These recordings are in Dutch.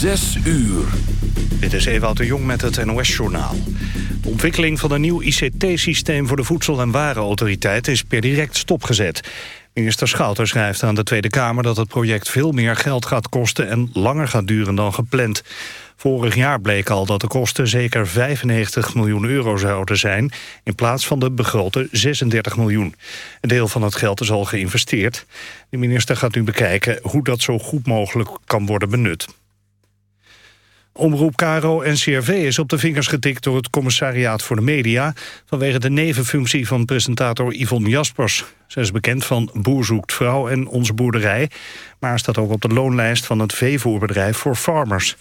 Zes uur. Dit is Ewout de Jong met het NOS-journaal. De ontwikkeling van een nieuw ICT-systeem voor de Voedsel- en Warenautoriteit is per direct stopgezet. Minister Schouten schrijft aan de Tweede Kamer dat het project veel meer geld gaat kosten en langer gaat duren dan gepland. Vorig jaar bleek al dat de kosten zeker 95 miljoen euro zouden zijn... in plaats van de begrote 36 miljoen. Een deel van het geld is al geïnvesteerd. De minister gaat nu bekijken hoe dat zo goed mogelijk kan worden benut. Omroep Caro CRV is op de vingers getikt door het commissariaat voor de media... vanwege de nevenfunctie van presentator Yvonne Jaspers. Zij is bekend van Boer zoekt vrouw en Onze Boerderij... maar staat ook op de loonlijst van het veevoerbedrijf voor Farmers.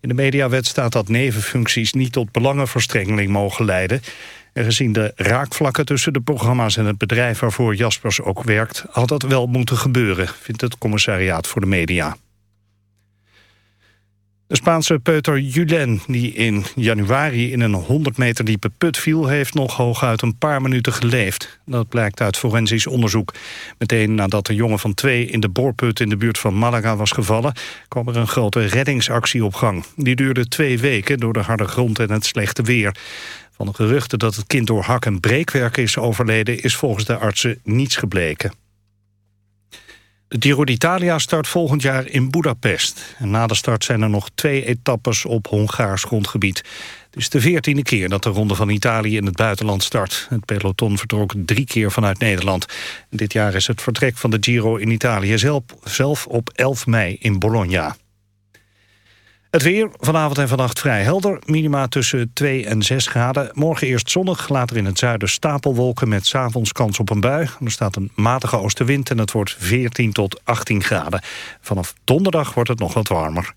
In de mediawet staat dat nevenfuncties niet tot belangenverstrengeling mogen leiden... En gezien de raakvlakken tussen de programma's en het bedrijf waarvoor Jaspers ook werkt... had dat wel moeten gebeuren, vindt het commissariaat voor de media. De Spaanse peuter Julen, die in januari in een 100 meter diepe put viel... heeft nog hooguit een paar minuten geleefd. Dat blijkt uit forensisch onderzoek. Meteen nadat de jongen van twee in de boorput in de buurt van Malaga was gevallen... kwam er een grote reddingsactie op gang. Die duurde twee weken door de harde grond en het slechte weer. Van de geruchten dat het kind door hak- en breekwerk is overleden... is volgens de artsen niets gebleken. De Giro d'Italia start volgend jaar in Budapest. En na de start zijn er nog twee etappes op Hongaars grondgebied. Het is de veertiende keer dat de Ronde van Italië in het buitenland start. Het peloton vertrok drie keer vanuit Nederland. dit jaar is het vertrek van de Giro in Italië zelf, zelf op 11 mei in Bologna. Het weer, vanavond en vannacht vrij helder. Minima tussen 2 en 6 graden. Morgen eerst zonnig, later in het zuiden stapelwolken... met s'avonds kans op een bui. Er staat een matige oostenwind en het wordt 14 tot 18 graden. Vanaf donderdag wordt het nog wat warmer.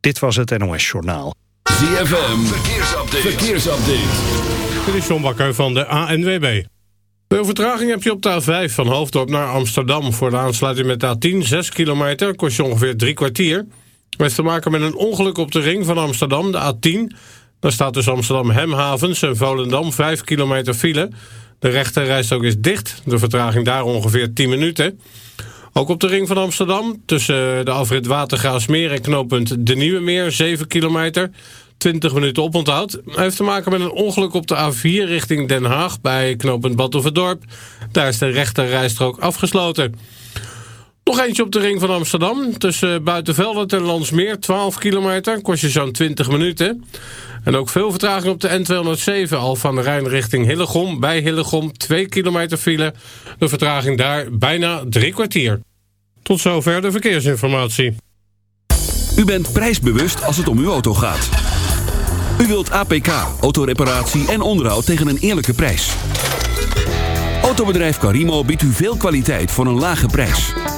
Dit was het NOS Journaal. ZFM, verkeersupdate. verkeersupdate. Dit is John Bakker van de ANWB. De vertraging heb je op de A5 van Hoofddorp naar Amsterdam... voor de aansluiting met de A10, 6 kilometer, kost je ongeveer drie kwartier... Het heeft te maken met een ongeluk op de ring van Amsterdam, de A10. Daar staat dus Amsterdam Hemhavens en Volendam 5 kilometer file. De rechterrijstrook is dicht, de vertraging daar ongeveer 10 minuten. Ook op de ring van Amsterdam, tussen de afrit Watergraafsmeer en knooppunt De Nieuwe Meer, 7 kilometer, 20 minuten oponthoud. Hij heeft te maken met een ongeluk op de A4 richting Den Haag bij knooppunt Batuverdorp. Daar is de rechterrijstrook afgesloten. Nog eentje op de ring van Amsterdam. Tussen Buitenvelden en Landsmeer, 12 kilometer. Kost je zo'n 20 minuten. En ook veel vertraging op de N207 al van de Rijn richting Hillegom. Bij Hillegom 2 kilometer file. De vertraging daar bijna drie kwartier. Tot zover de verkeersinformatie. U bent prijsbewust als het om uw auto gaat. U wilt APK, autoreparatie en onderhoud tegen een eerlijke prijs. Autobedrijf Carimo biedt u veel kwaliteit voor een lage prijs.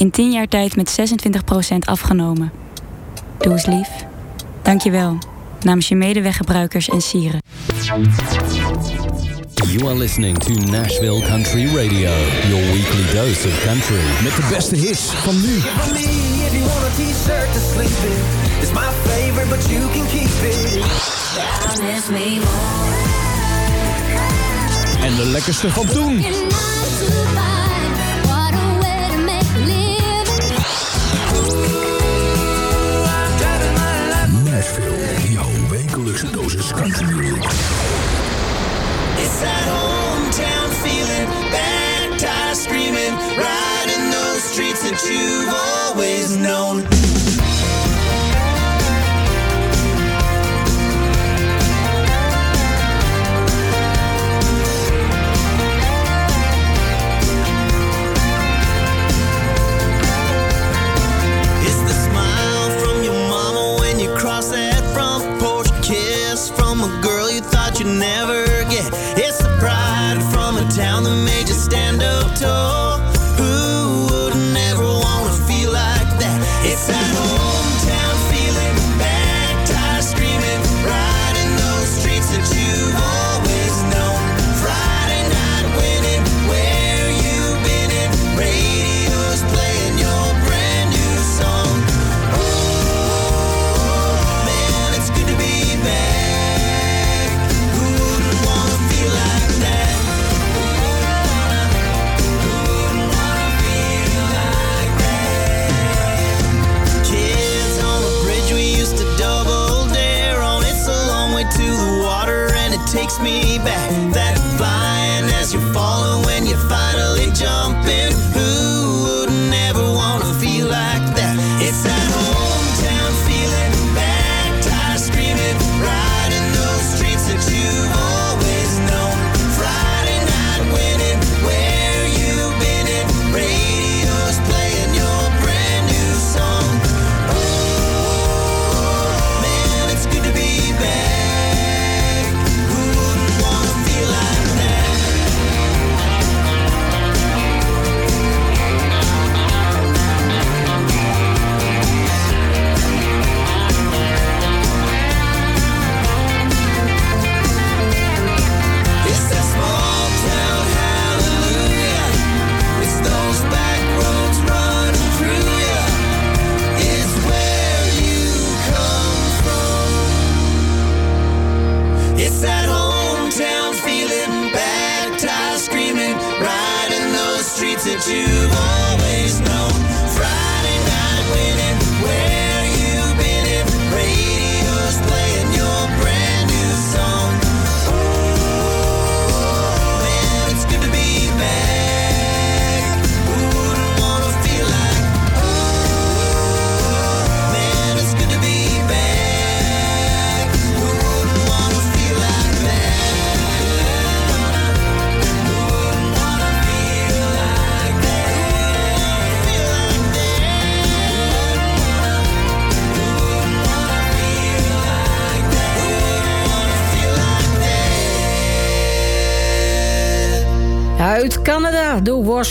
In 10 jaar tijd met 26% afgenomen. Doe eens lief. Dank je wel. Namens je medeweggebruikers en sieren. You are listening to Nashville Country Radio. Your weekly dose of country. Met de beste hits van nu. It's my favorite, but you can keep it. Me En de lekkerste van toen. Music. It's that hometown feeling, baptized screaming, riding those streets that you've always known.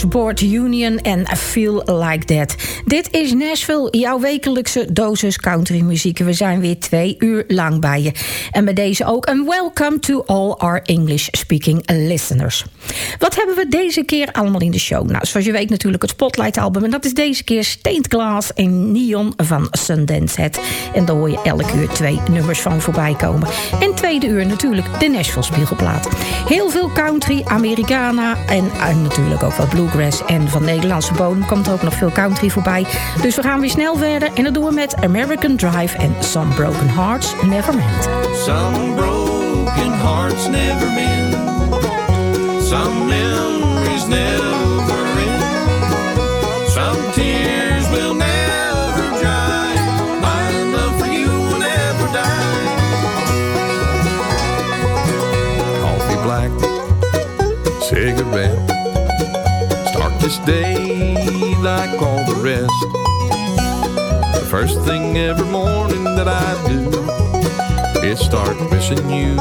Washboard Union en Feel Like That. Dit is Nashville, jouw wekelijkse dosis country muziek. We zijn weer twee uur lang bij je. En bij deze ook een welcome to all our English-speaking listeners. Wat hebben we deze keer allemaal in de show? Nou, zoals je weet natuurlijk het Spotlight-album. En dat is deze keer Stained Glass en Neon van Sundance Head. En daar hoor je elke uur twee nummers van voorbij komen. En tweede uur natuurlijk de Nashville Spiegelplaat. Heel veel country, Americana en, en natuurlijk ook wat bluegrass. En van Nederlandse bodem komt er ook nog veel country voorbij. Dus we gaan weer snel verder. En dat doen we met American Drive en Some Broken Hearts Never Meant. Some broken hearts never mend. Some memories never end. Some tears will never dry. This day like all the rest. The first thing every morning that I do is start missing you.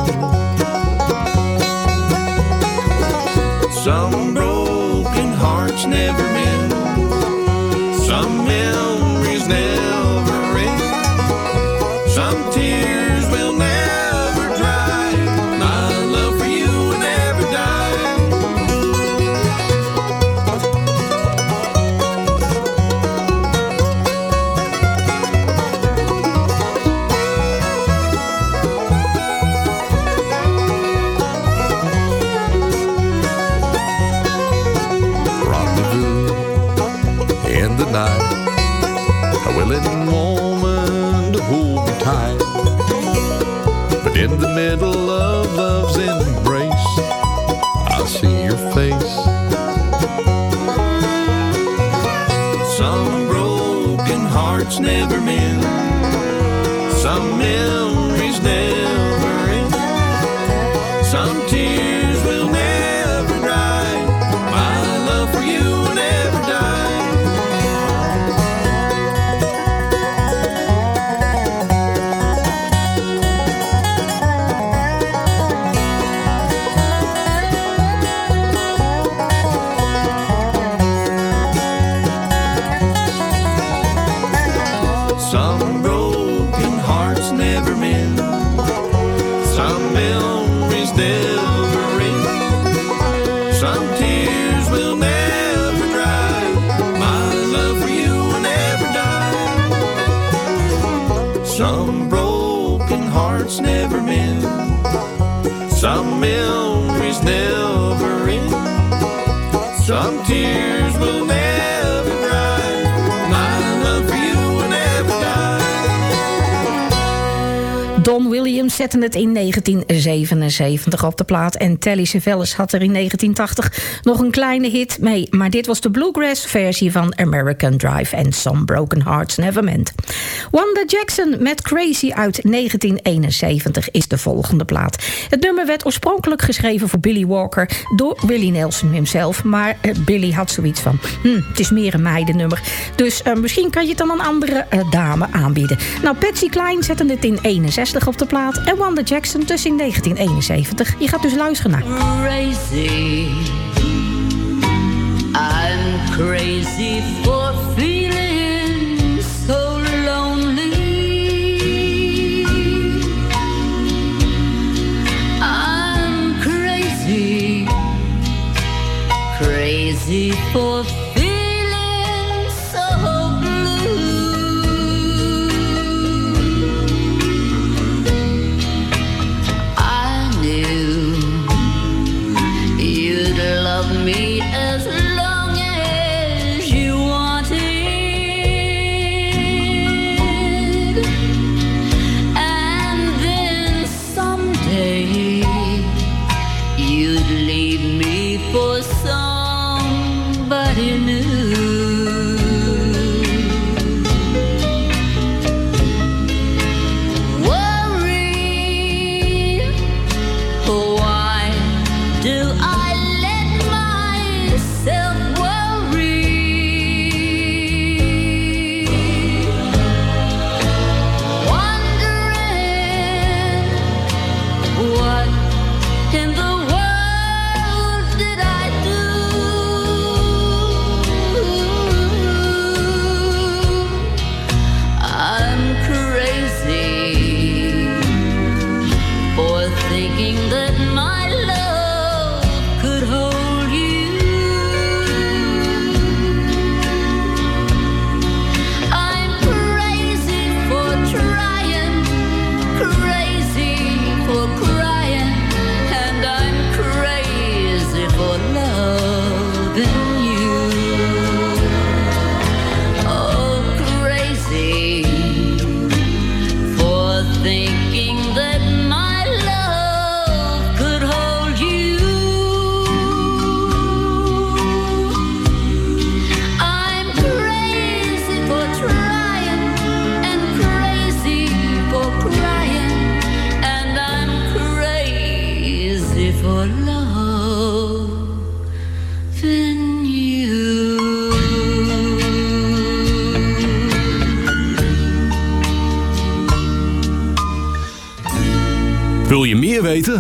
Some broken hearts never mend. Some memories never middle of love's embrace, I see your face. Don Williams zette het in 1977 op de plaat. En Telly Savalas had er in 1980 nog een kleine hit mee. Maar dit was de bluegrass versie van American Drive en Some Broken Hearts Never Meant. Wanda Jackson met Crazy uit 1971 is de volgende plaat. Het nummer werd oorspronkelijk geschreven voor Billy Walker door Willie Nelson himself. Maar eh, Billy had zoiets van, hm, het is meer een meidennummer. Dus eh, misschien kan je het dan een andere eh, dame aanbieden. Nou, Patsy Klein zette het in 61 op de plaat. En Wanda Jackson dus in 1971. Je gaat dus luisteren naar. crazy. I'm crazy for for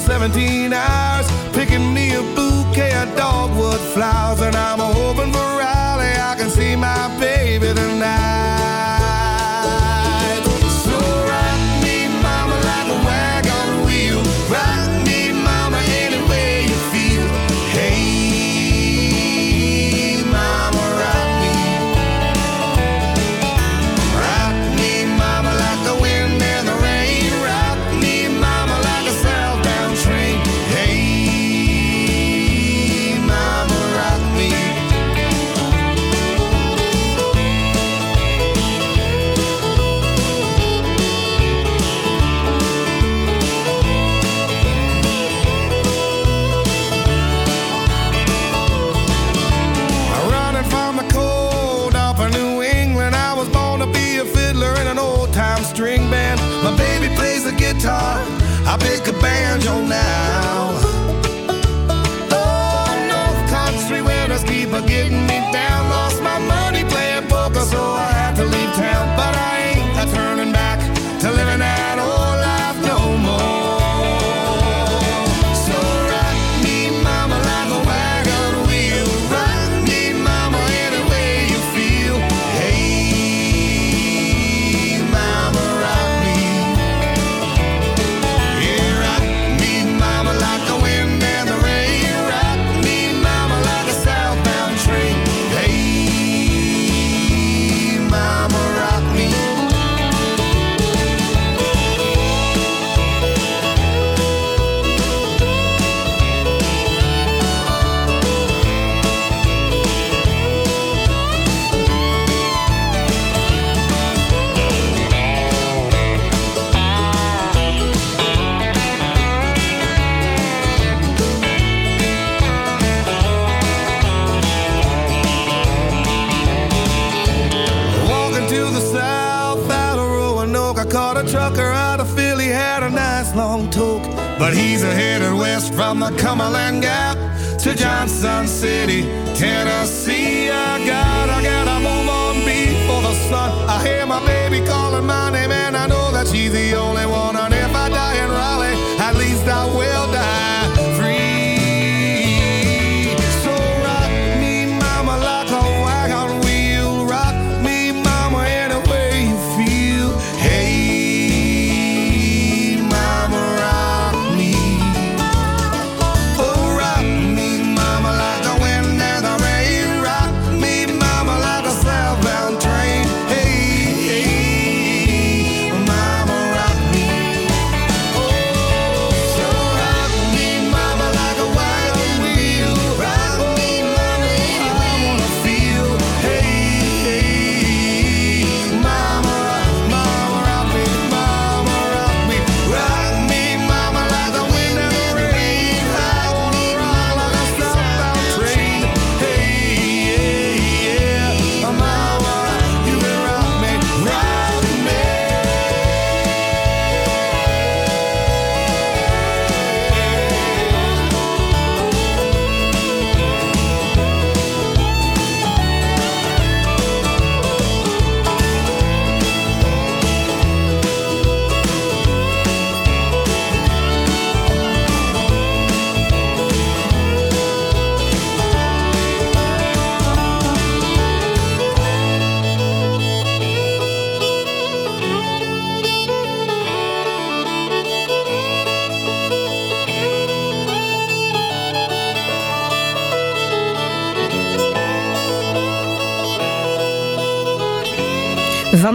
17 hours picking me a bouquet of dogwood flowers. And I'm hoping for Riley I can see my baby tonight.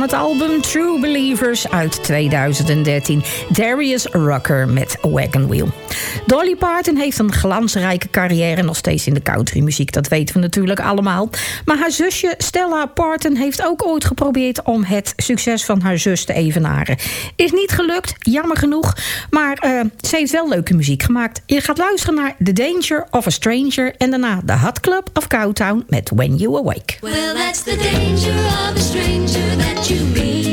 het album True Levers uit 2013. Darius Rucker met Wagon Wheel. Dolly Parton heeft een glansrijke carrière nog steeds in de countrymuziek. Dat weten we natuurlijk allemaal. Maar haar zusje Stella Parton heeft ook ooit geprobeerd... om het succes van haar zus te evenaren. Is niet gelukt, jammer genoeg. Maar eh, ze heeft wel leuke muziek gemaakt. Je gaat luisteren naar The Danger of a Stranger... en daarna The Hot Club of Cowtown met When You Awake. Well, that's the danger of a stranger that you meet.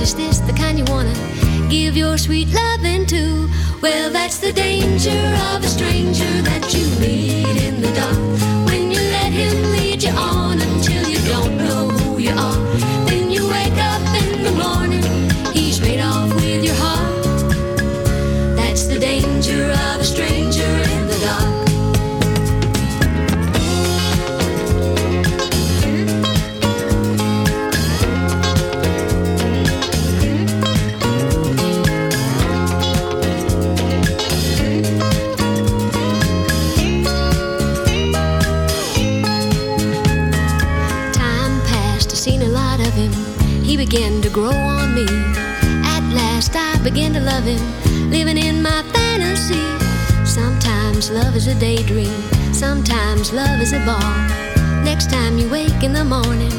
Is this the kind you wanna give your sweet loving to? Well, that's the danger of a stranger that you meet in the dark. When you let him lead you on until you don't know who you are. Then you wake up in the morning, he's made off with your heart. That's the danger of a stranger him, living in my fantasy. Sometimes love is a daydream, sometimes love is a ball. Next time you wake in the morning,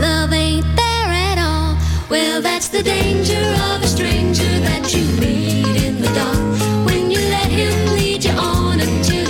love ain't there at all. Well, that's the danger of a stranger that you meet in the dark. When you let him lead you on until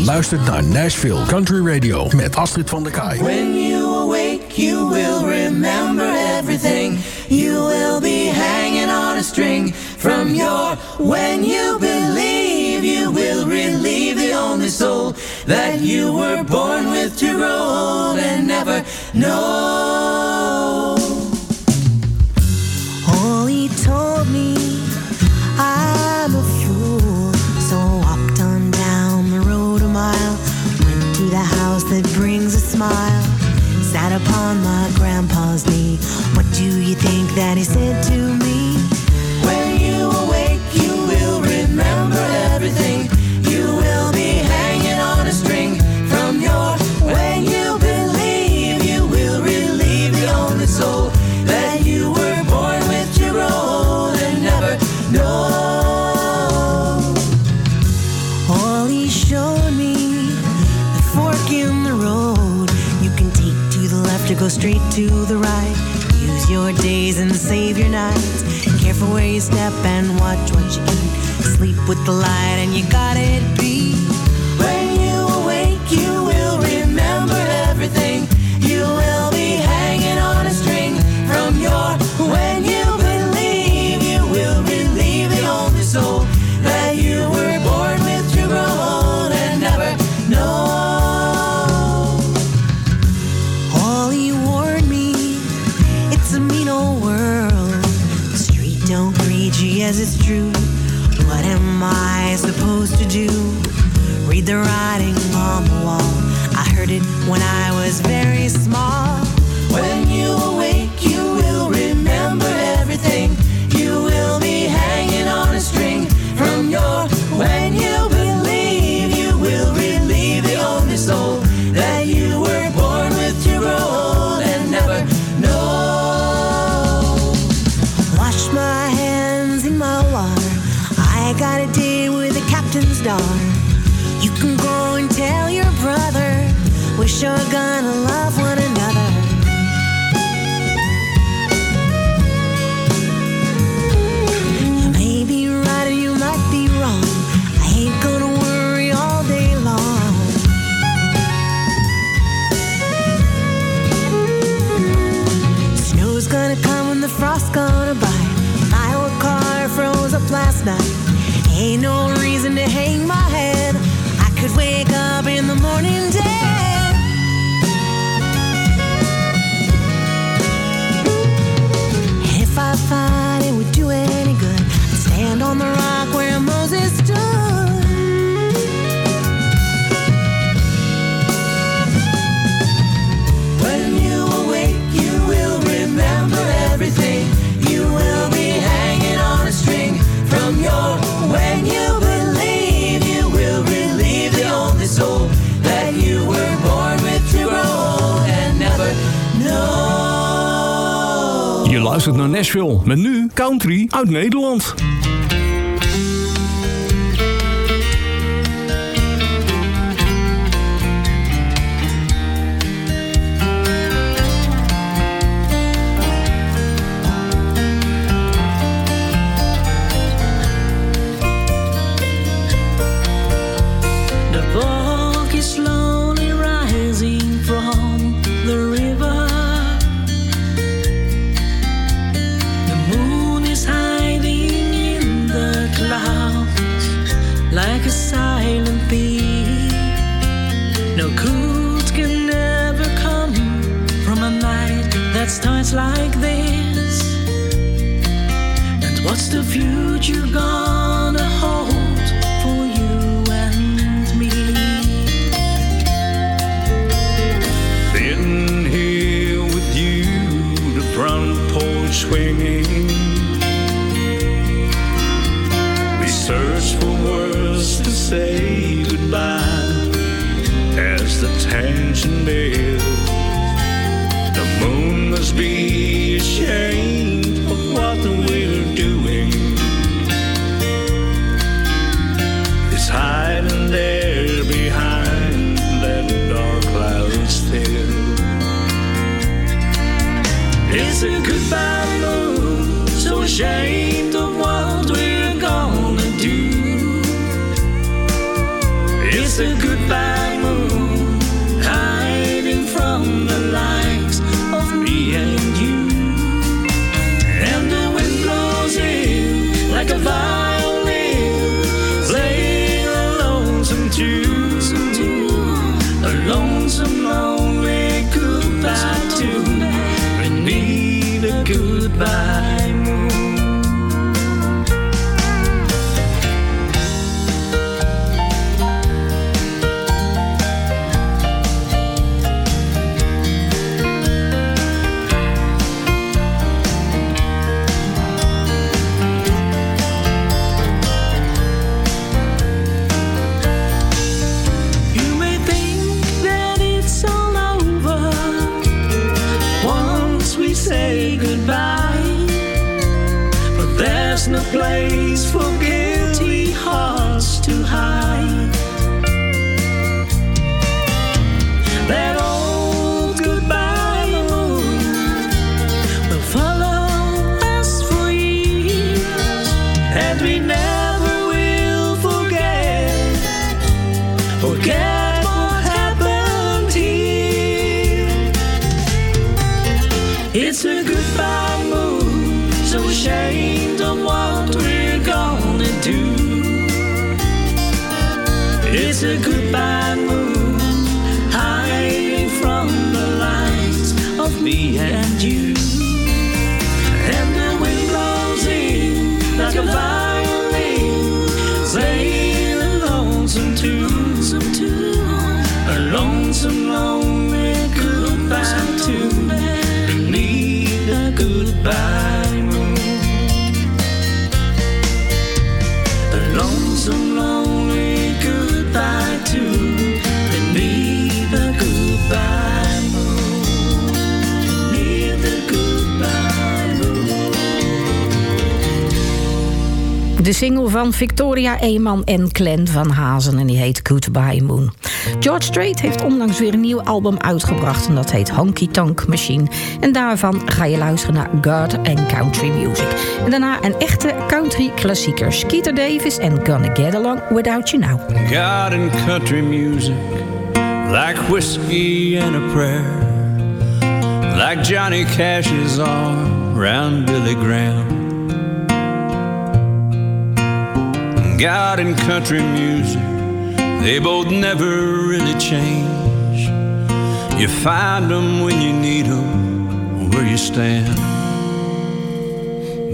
Luistert naar Nashville Country Radio met Astrid van der Kaai. When you awake, you will remember everything. You will be hanging on a string from your. When you believe, you will relieve the only soul that you were born with to grow old and never know. Smile, sat upon my grandpa's knee. What do you think that he said to me? Nights. Careful where you step and watch what you eat. Sleep with the light and you got it uit Nederland. place. De single van Victoria Eeman en Clan van Hazen en die heet Goodbye Moon. George Strait heeft onlangs weer een nieuw album uitgebracht en dat heet Honky Tonk Machine. En daarvan ga je luisteren naar God and Country Music. En daarna een echte country klassieker. Skeeter Davis en Gonna Get Along Without You Now. God and country music Like whiskey and a prayer Like Johnny Cash's arm round Billy Graham God and country music, they both never really change. You find them when you need them, where you stand.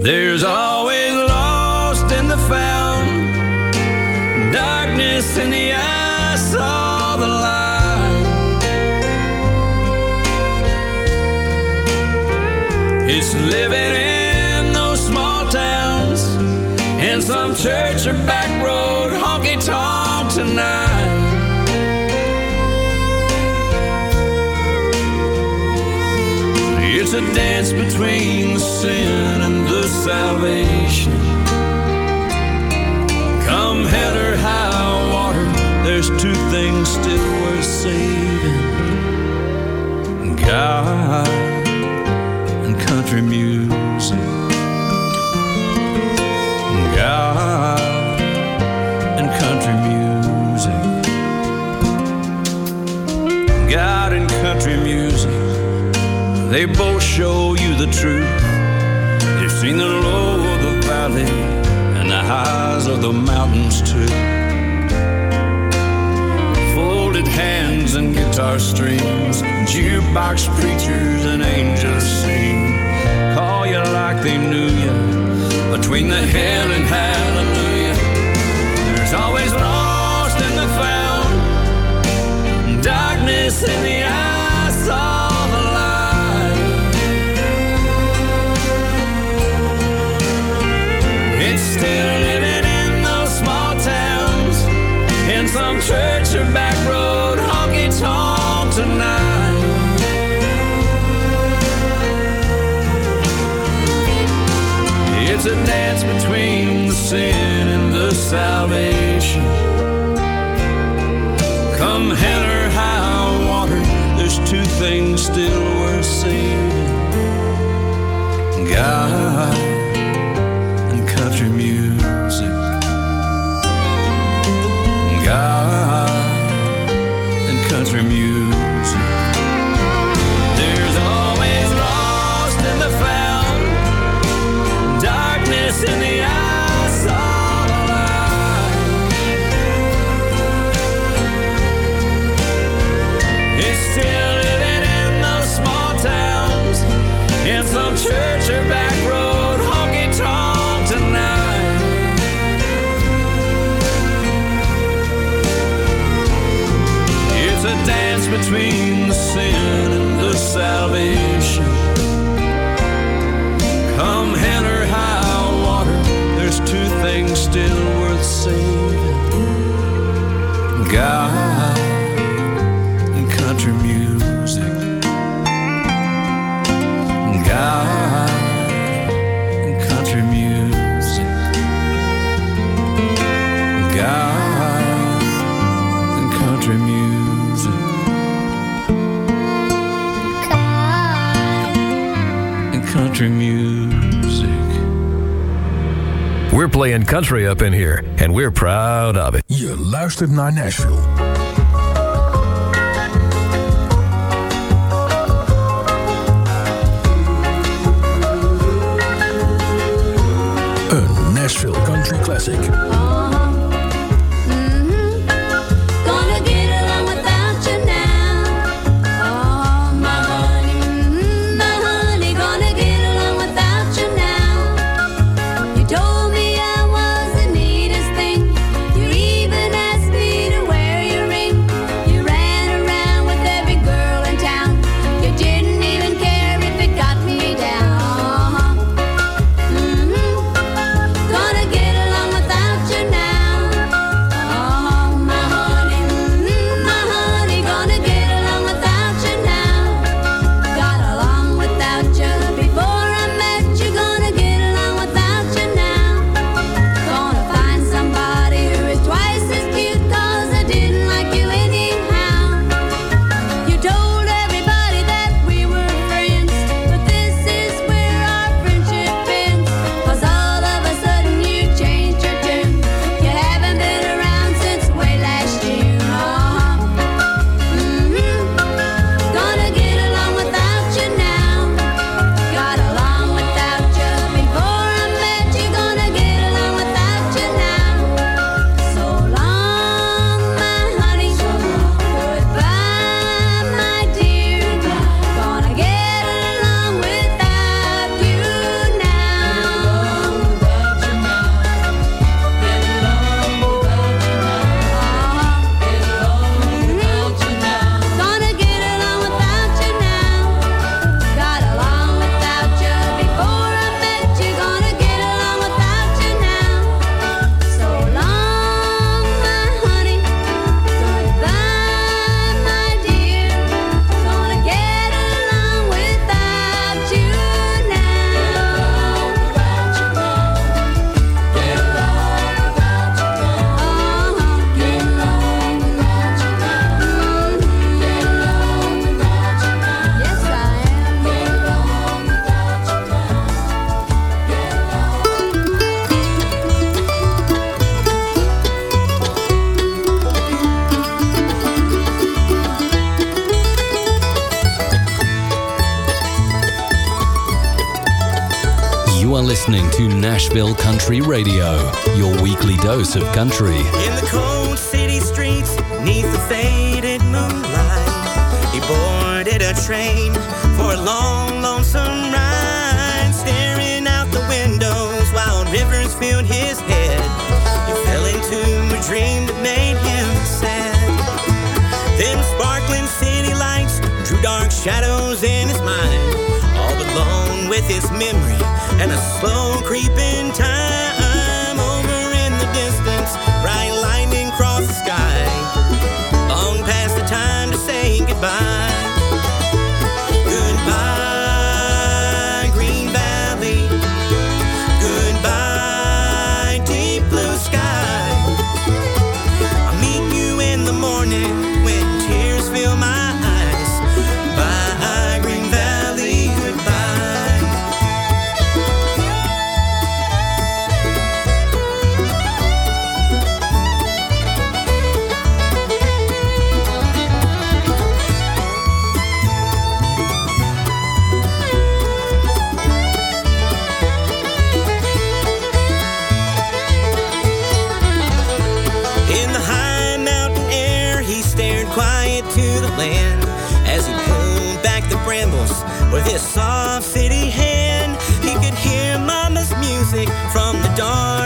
There's always lost in the found, darkness in the eyes saw the light. It's living in in some church or back road honky tonk tonight. It's a dance between the sin and the salvation. Come head or high water, there's two things still worth saving God and country music. They both show you the truth. They've seen the low of the valley and the highs of the mountains too. Folded hands and guitar strings, jukebox preachers and angels sing. Call you like they knew you between the hell and hallelujah. There's always lost and the found, darkness in the sin and the salvation. Come hell or high water, there's two things still worth saving God country music. We're playing country up in here, and we're proud of it. Je luistert naar Nashville. Een Nashville Country Classic. Country Radio, your weekly dose of country. In the cold city streets, neath the faded moonlight, he boarded a train this memory and a slow creeping time. with his soft city hand. He could hear mama's music from the dawn.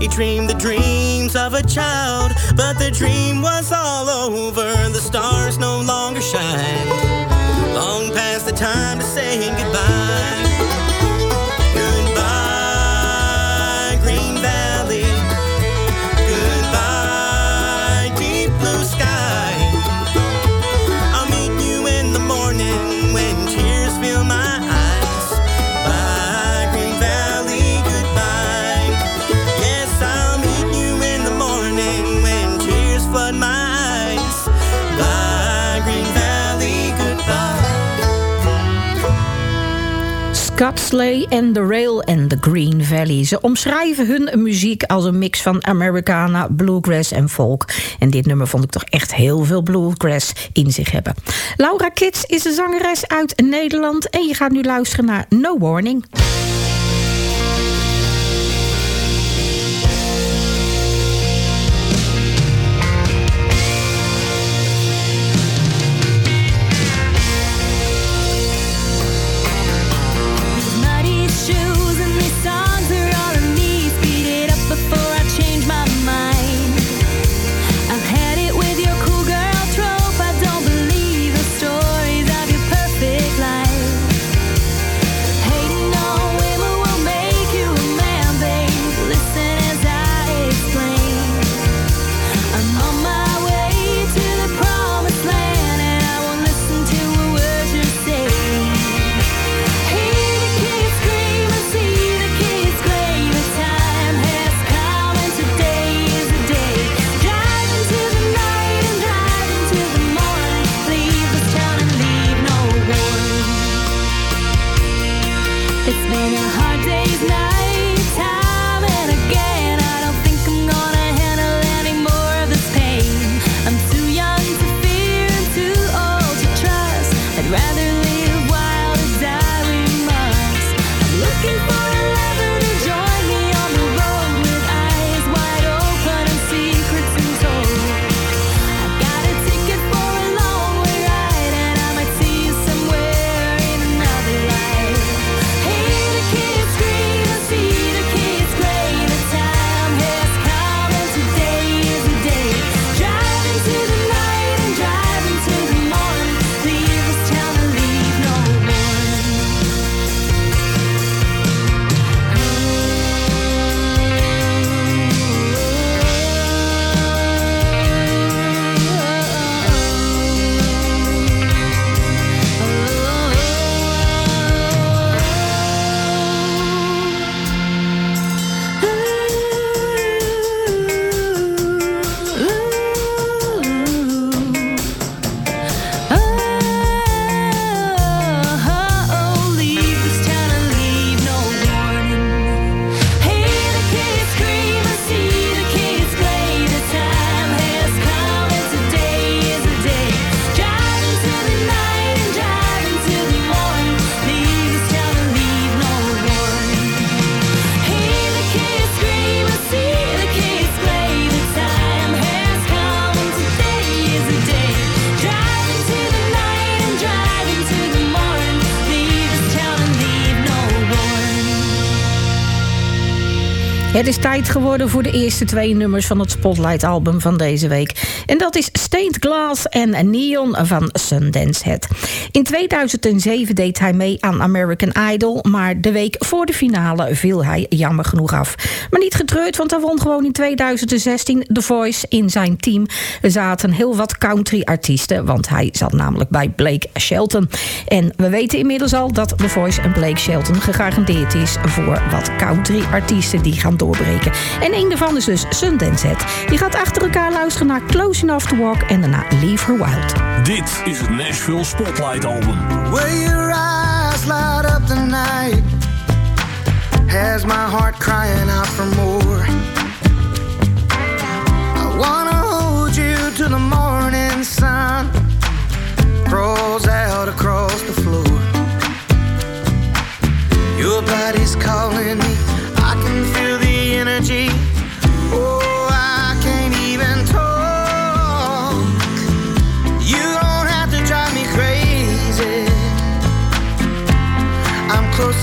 He dreamed the dreams of a child, but the dream was all over. The stars no longer shine. Long past the time to say goodbye. Godsley and the Rail en the Green Valley. Ze omschrijven hun muziek als een mix van Americana, bluegrass en folk. En dit nummer vond ik toch echt heel veel bluegrass in zich hebben. Laura Kids is een zangeres uit Nederland en je gaat nu luisteren naar No Warning. Het is tijd geworden voor de eerste twee nummers van het Spotlight-album van deze week. En dat is Stained Glass en Neon van Sundance Head. In 2007 deed hij mee aan American Idol... maar de week voor de finale viel hij jammer genoeg af. Maar niet getreurd, want hij won gewoon in 2016 The Voice. In zijn team zaten heel wat country-artiesten... want hij zat namelijk bij Blake Shelton. En we weten inmiddels al dat The Voice en Blake Shelton gegarandeerd is... voor wat country-artiesten die gaan doorbreken. En een daarvan is dus Sundance Head. Die gaat achter elkaar luisteren naar Close Enough to Walk... en daarna Leave Her Wild. Dit is het Nashville Spotlight Album. Where your eyes light up the night? Has my heart crying out for more? I wanna hold you till the morning sun crawls out across the floor. Your body's calling me. I can feel the energy.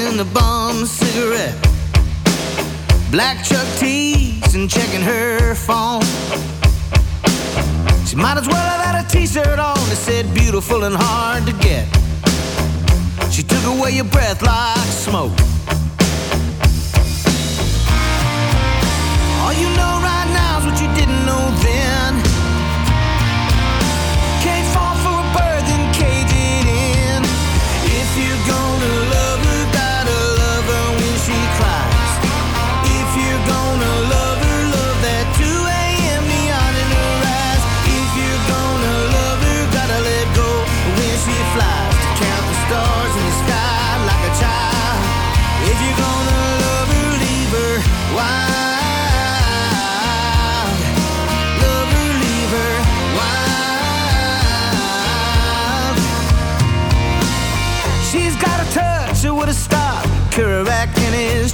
smoking a bum cigarette. Black Chuck tees and checking her phone. She might as well have had a t-shirt on that said beautiful and hard to get. She took away your breath like smoke. All you know right now is what you didn't know then.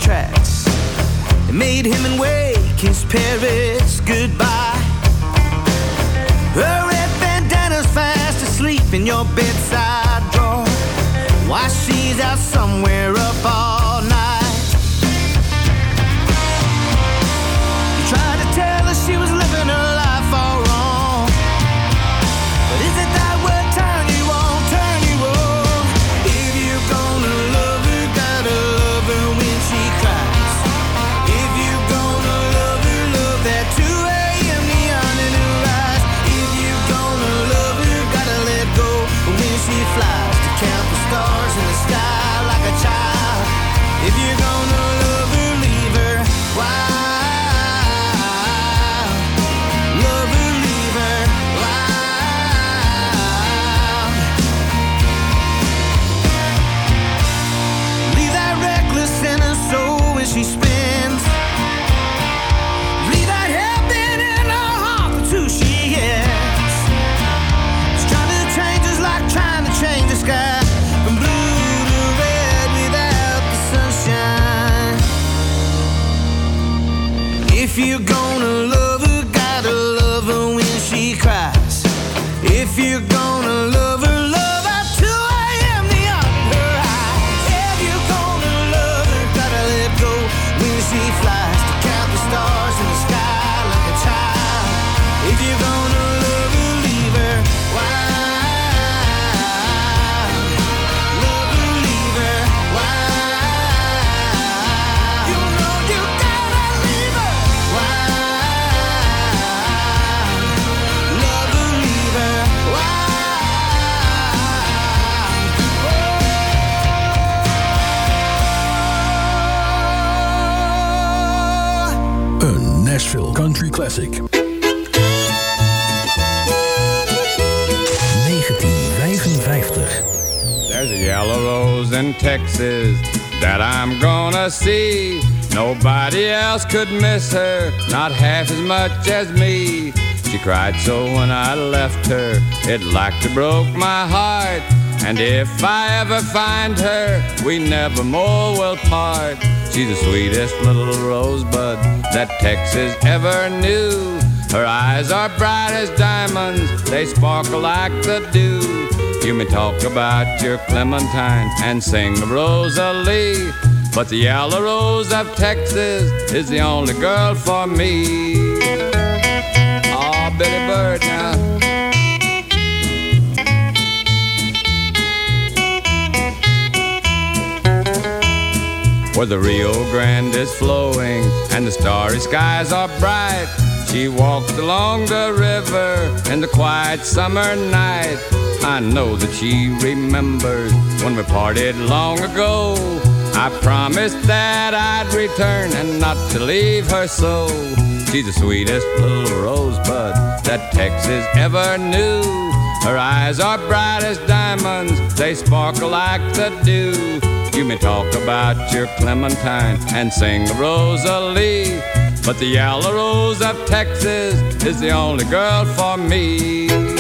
tracks. It made him and wake his parents goodbye. Her red bandana's fast asleep in your bedside drawer. Why she's out somewhere above. Could miss her, not half as much as me. She cried so when I left her, it like to broke my heart. And if I ever find her, we never more will part. She's the sweetest little rosebud that Texas ever knew. Her eyes are bright as diamonds, they sparkle like the dew. You may talk about your Clementine and sing Rosalie, but the yellow rose of Texas is the only girl for me. Oh, Billy Bird now. Where the Rio Grande is flowing and the starry skies are bright. She walked along the river in the quiet summer night. I know that she remembers when we parted long ago. I promised that I'd return and not to leave her so. She's the sweetest little rosebud that Texas ever knew. Her eyes are bright as diamonds, they sparkle like the dew. You may talk about your Clementine and sing Rosalie, but the yellow rose of Texas is the only girl for me.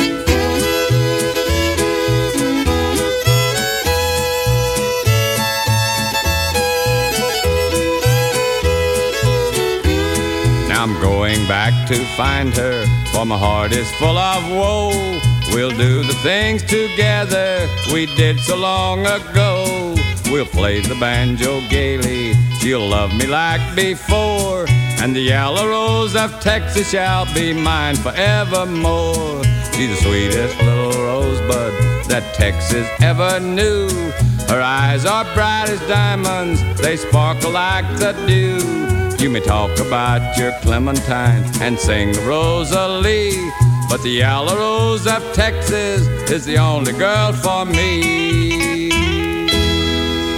I'm going back to find her, for my heart is full of woe. We'll do the things together we did so long ago. We'll play the banjo gaily, she'll love me like before. And the yellow rose of Texas shall be mine forevermore. She's the sweetest little rosebud that Texas ever knew. Her eyes are bright as diamonds, they sparkle like the dew. You may talk about your Clementine and sing Rosalie, but the yellow rose of Texas is the only girl for me.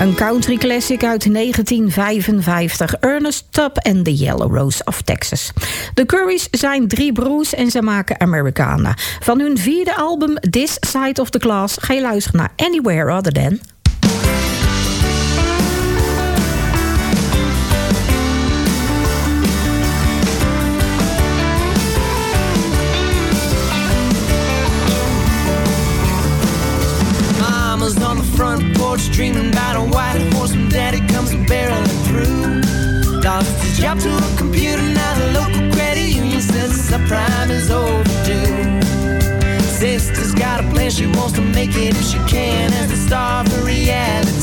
Een country classic uit 1955. Ernest Tubb en The Yellow Rose of Texas. De Currys zijn drie broers en ze maken Americana. Van hun vierde album This Side of the Glass ga je luisteren naar Anywhere Other Than... supposed to make it if she can. As the star of reality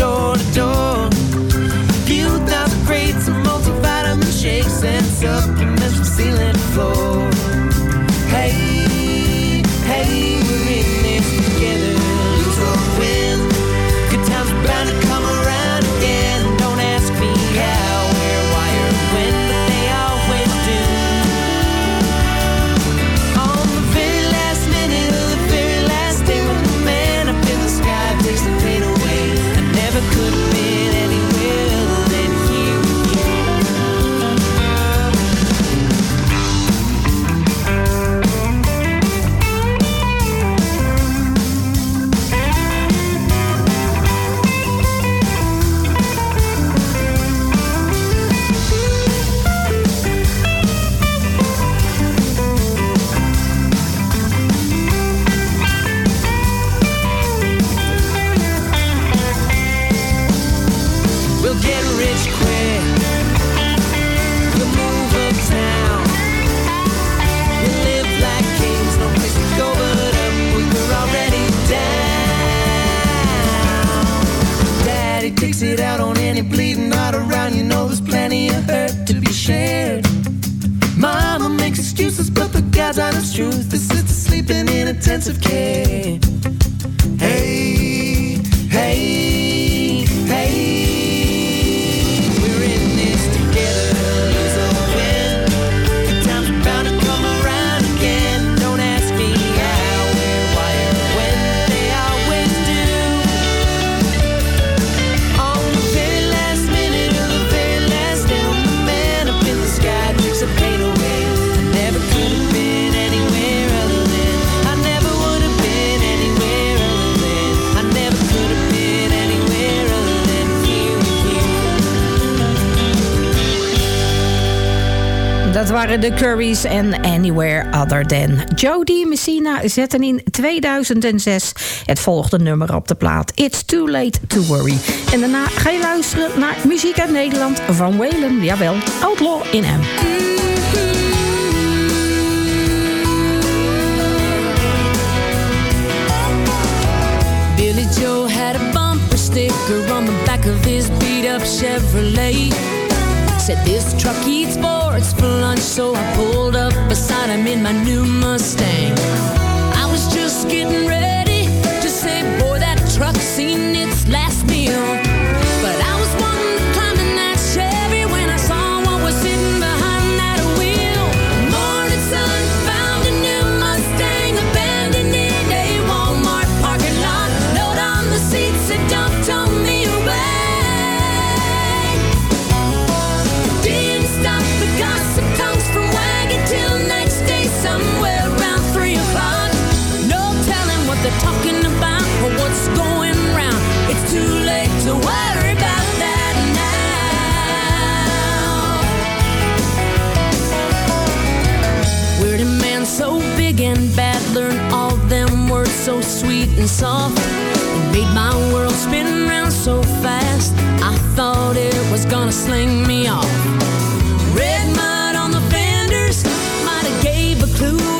door. Currys Curries en Anywhere Other Than. Jody Messina zetten in 2006 het volgende nummer op de plaat. It's Too Late To Worry. En daarna ga je luisteren naar muziek uit Nederland van Whalen. Jawel, Outlaw in M. Billy Joe had a bumper sticker on the back of his beat-up Chevrolet. Said this truck eats boards for lunch, so I pulled up beside him in my new Mustang. I was just getting ready to say, boy, that truck's seen its last meal. getting soft. It made my world spin round so fast. I thought it was gonna sling me off. Red mud on the fenders might have gave a clue.